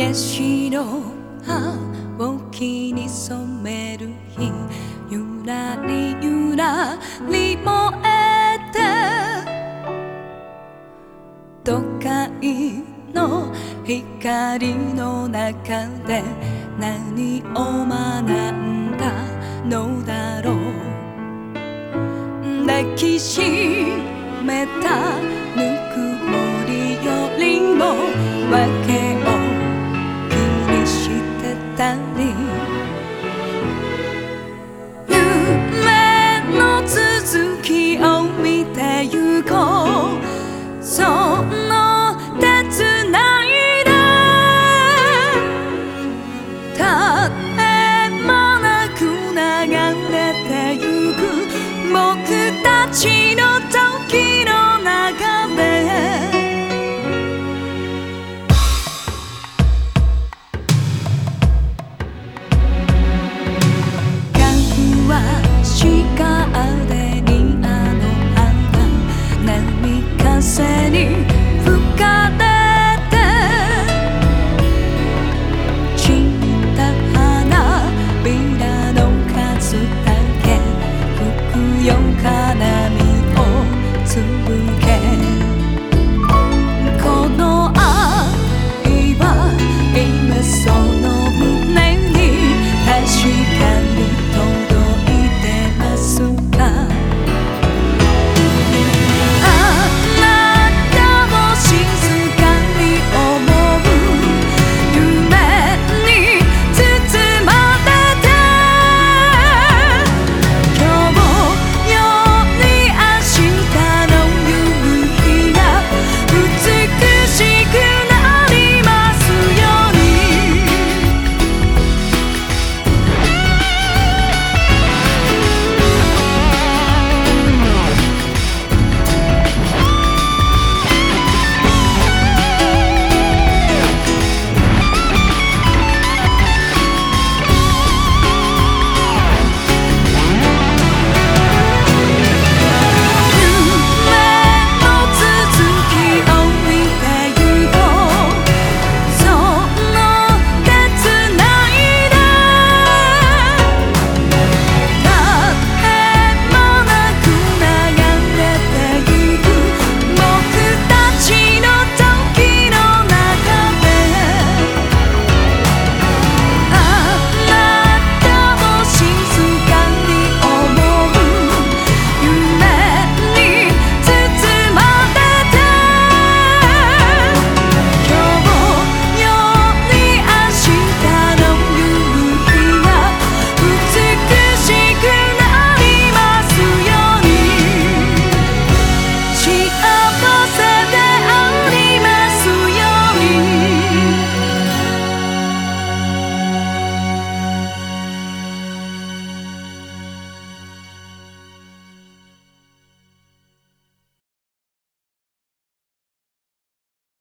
ヤシの葉を木に染める日。ゆらりゆらり燃えて。都会の光の中で何を学んだのだろう。抱きしめたぬくもりよりも分けたり夢の続きを見てゆこう。その手つないでたっえもなく流れてゆく。僕たちの